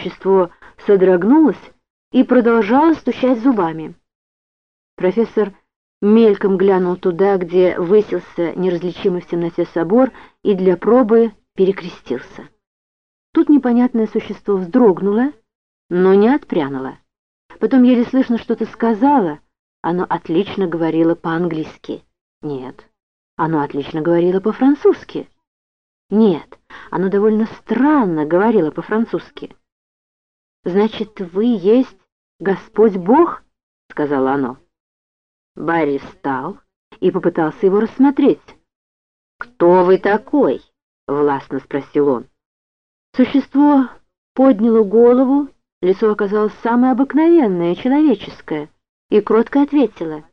Существо содрогнулось и продолжало стучать зубами. Профессор мельком глянул туда, где высился неразличимый в темноте собор, и для пробы перекрестился. Тут непонятное существо вздрогнуло, но не отпрянуло. Потом еле слышно что-то сказала. Оно отлично говорило по-английски. Нет, оно отлично говорило по-французски. Нет, оно довольно странно говорило по-французски. «Значит, вы есть Господь Бог?» — сказала оно. Барри встал и попытался его рассмотреть. «Кто вы такой?» — властно спросил он. Существо подняло голову, лицо оказалось самое обыкновенное, человеческое, и кротко ответило.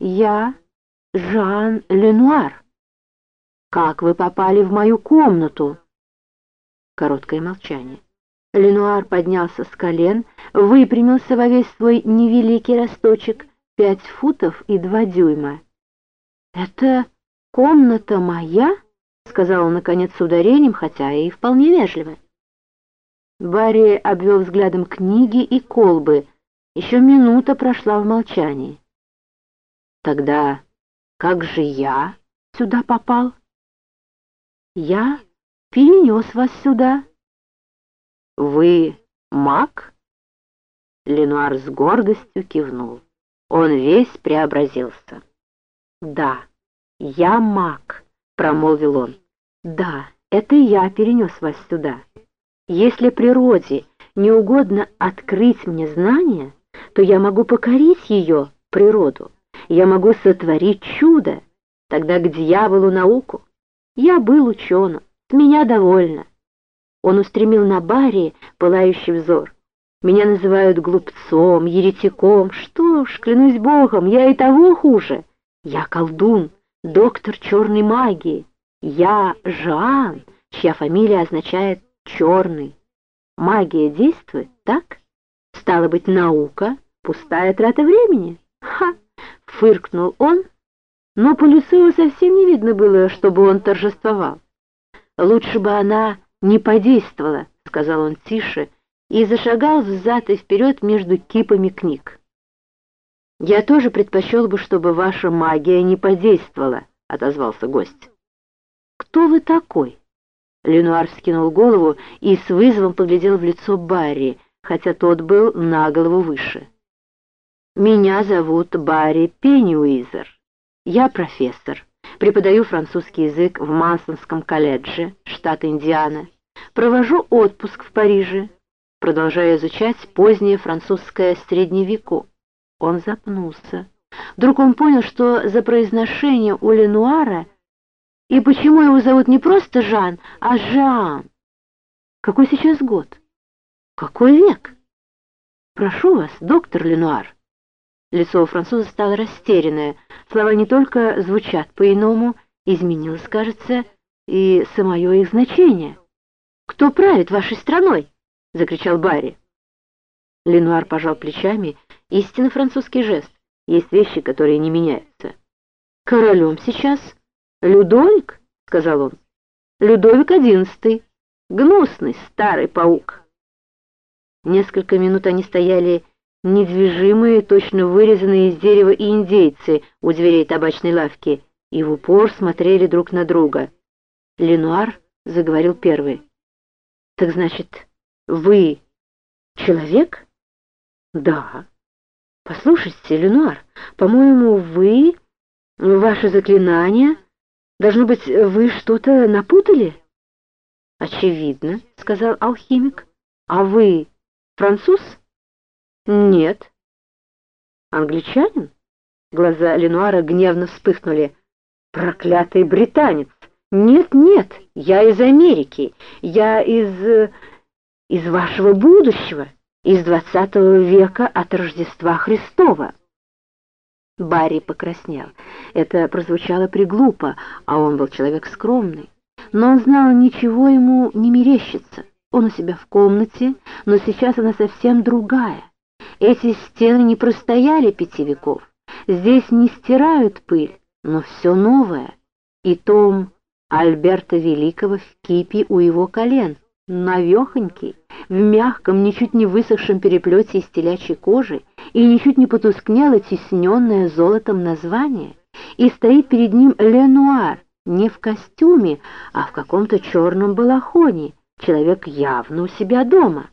«Я Жан Ленуар. Как вы попали в мою комнату?» Короткое молчание. Ленуар поднялся с колен, выпрямился во весь свой невеликий росточек, пять футов и два дюйма. «Это комната моя?» — сказал он, наконец, с ударением, хотя и вполне вежливо. Барри обвел взглядом книги и колбы. Еще минута прошла в молчании. «Тогда как же я сюда попал?» «Я перенес вас сюда». «Вы маг?» Ленуар с гордостью кивнул. Он весь преобразился. «Да, я маг», — промолвил он. «Да, это я перенес вас сюда. Если природе не угодно открыть мне знания, то я могу покорить ее, природу. Я могу сотворить чудо. Тогда к дьяволу науку. Я был ученым, с меня довольно». Он устремил на Барри пылающий взор. «Меня называют глупцом, еретиком. Что ж, клянусь богом, я и того хуже. Я колдун, доктор черной магии. Я Жан, чья фамилия означает «черный». Магия действует, так? Стало быть, наука — пустая трата времени. Ха! — фыркнул он, но по лицу его совсем не видно было, чтобы он торжествовал. Лучше бы она не подействовала, — сказал он тише, и зашагал взад и вперед между кипами книг. «Я тоже предпочел бы, чтобы ваша магия не подействовала», — отозвался гость. «Кто вы такой?» Ленуар скинул голову и с вызовом поглядел в лицо Барри, хотя тот был на голову выше. «Меня зовут Барри Пенниуизер. Я профессор, преподаю французский язык в Мансонском колледже, штат Индиана. Провожу отпуск в Париже, продолжая изучать позднее французское средневеку. Он запнулся. Вдруг он понял, что за произношение у Ленуара и почему его зовут не просто Жан, а Жан. Какой сейчас год? Какой век? Прошу вас, доктор Ленуар. Лицо у француза стало растерянное. Слова не только звучат по-иному, изменилось, кажется, и самое их значение. «Кто правит вашей страной?» — закричал Барри. Ленуар пожал плечами. Истинно французский жест. Есть вещи, которые не меняются. «Королем сейчас Людовик?» — сказал он. «Людовик одиннадцатый. Гнусный старый паук». Несколько минут они стояли недвижимые, точно вырезанные из дерева индейцы у дверей табачной лавки и в упор смотрели друг на друга. Ленуар заговорил первый. «Так значит, вы человек?» «Да». «Послушайте, Ленуар, по-моему, вы, ваше заклинание, должно быть, вы что-то напутали?» «Очевидно», — сказал алхимик. «А вы француз?» «Нет». «Англичанин?» Глаза Ленуара гневно вспыхнули. «Проклятый британец! Нет, нет, я из Америки, я из... из вашего будущего, из двадцатого века от Рождества Христова. Барри покраснел. Это прозвучало приглупо, а он был человек скромный. Но он знал, ничего ему не мерещится. Он у себя в комнате, но сейчас она совсем другая. Эти стены не простояли пяти веков. Здесь не стирают пыль, но все новое. И том Альберта Великого в кипе у его колен. навехонький, в мягком, ничуть не высохшем переплете из телячьей кожи и ничуть не потускнело тесненное золотом название, и стоит перед ним Ленуар, не в костюме, а в каком-то черном балахоне, человек явно у себя дома.